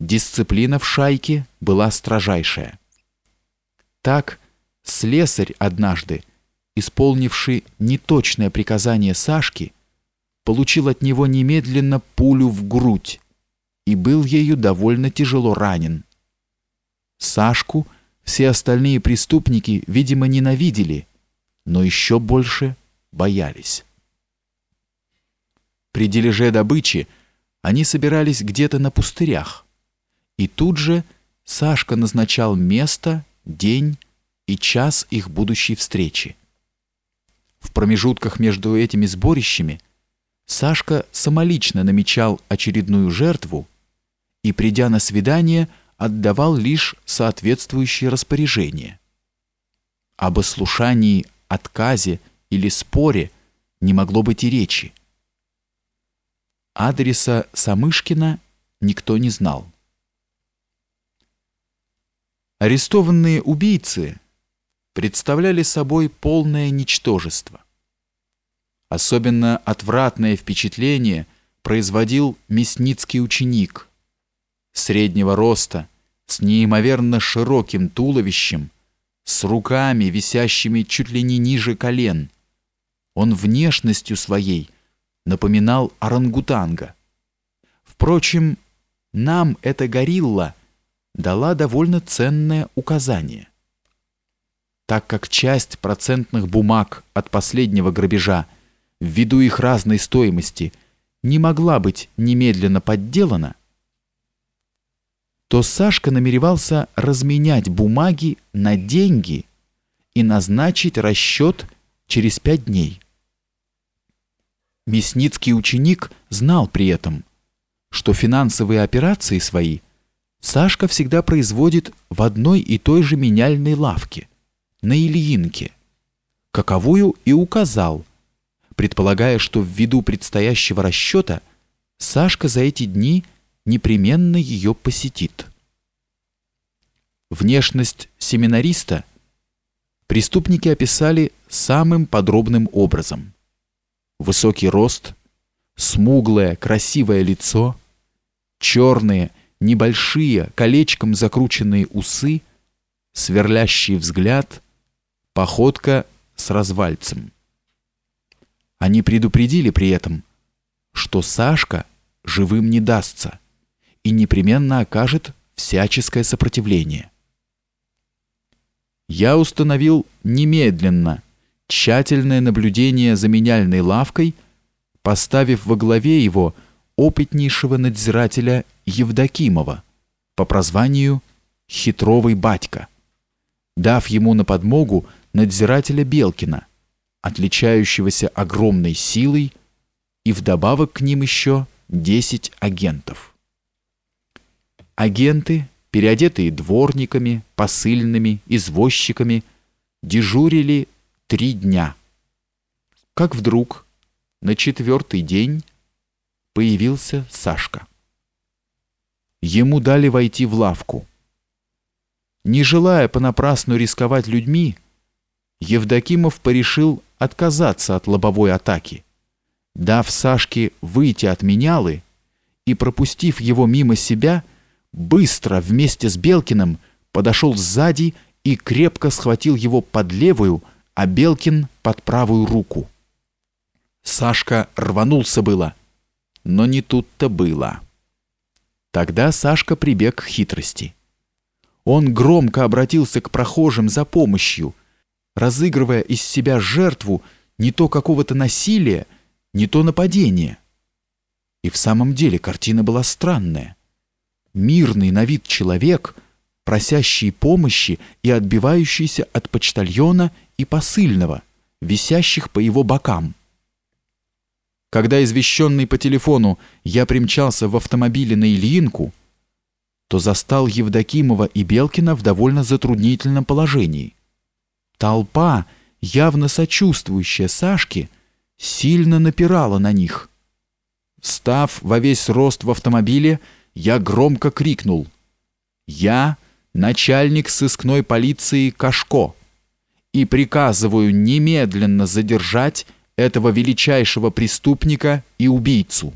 Дисциплина в шайке была строжайшая. Так слесарь однажды, исполнивший неточное приказание Сашки, получил от него немедленно пулю в грудь и был ею довольно тяжело ранен. Сашку все остальные преступники, видимо, ненавидели, но еще больше боялись. При дележе добычи они собирались где-то на пустырях, и тут же Сашка назначал место, день и час их будущей встречи. В промежутках между этими сборищами Сашка самолично намечал очередную жертву и, придя на свидание, отдавал лишь соответствующие распоряжения. Об ослушании, отказе или споре не могло быть и речи. Адреса Самышкина никто не знал. Арестованные убийцы представляли собой полное ничтожество. Особенно отвратное впечатление производил мясницкий ученик, среднего роста, с неимоверно широким туловищем, с руками, висящими чуть ли не ниже колен. Он внешностью своей напоминал орангутанга. Впрочем, нам эта горилла – дала довольно ценное указание. Так как часть процентных бумаг от последнего грабежа, ввиду их разной стоимости, не могла быть немедленно подделана, то Сашка намеревался разменять бумаги на деньги и назначить расчет через пять дней. Мясницкий ученик знал при этом, что финансовые операции свои – Сашка всегда производит в одной и той же меняльной лавке, на Ильинке, каковую и указал, предполагая, что ввиду предстоящего расчета Сашка за эти дни непременно ее посетит. Внешность семинариста преступники описали самым подробным образом. Высокий рост, смуглое, красивое лицо, черные, небольшие, колечком закрученные усы, сверлящий взгляд, походка с развальцем. Они предупредили при этом, что Сашка живым не дастся и непременно окажет всяческое сопротивление. Я установил немедленно тщательное наблюдение за меняльной лавкой, поставив во главе его опытнейшего надзирателя Евдокимова по прозванию «Хитровый батька», дав ему на подмогу надзирателя Белкина, отличающегося огромной силой, и вдобавок к ним еще 10 агентов. Агенты, переодетые дворниками, посыльными, извозчиками, дежурили три дня. Как вдруг на четвертый день появился Сашка. Ему дали войти в лавку. Не желая понапрасну рисковать людьми, Евдокимов порешил отказаться от лобовой атаки, дав Сашке выйти от менялы и, пропустив его мимо себя, быстро вместе с Белкиным подошел сзади и крепко схватил его под левую, а Белкин под правую руку. Сашка рванулся было, но не тут-то было. Тогда Сашка прибег к хитрости. Он громко обратился к прохожим за помощью, разыгрывая из себя жертву не то какого-то насилия, не то нападения. И в самом деле картина была странная. Мирный на вид человек, просящий помощи и отбивающийся от почтальона и посыльного, висящих по его бокам. Когда извещенный по телефону я примчался в автомобиле на Ильинку, то застал Евдокимова и Белкина в довольно затруднительном положении. Толпа, явно сочувствующая Сашке, сильно напирала на них. Став во весь рост в автомобиле, я громко крикнул: "Я начальник сыскной полиции Кашко и приказываю немедленно задержать этого величайшего преступника и убийцу.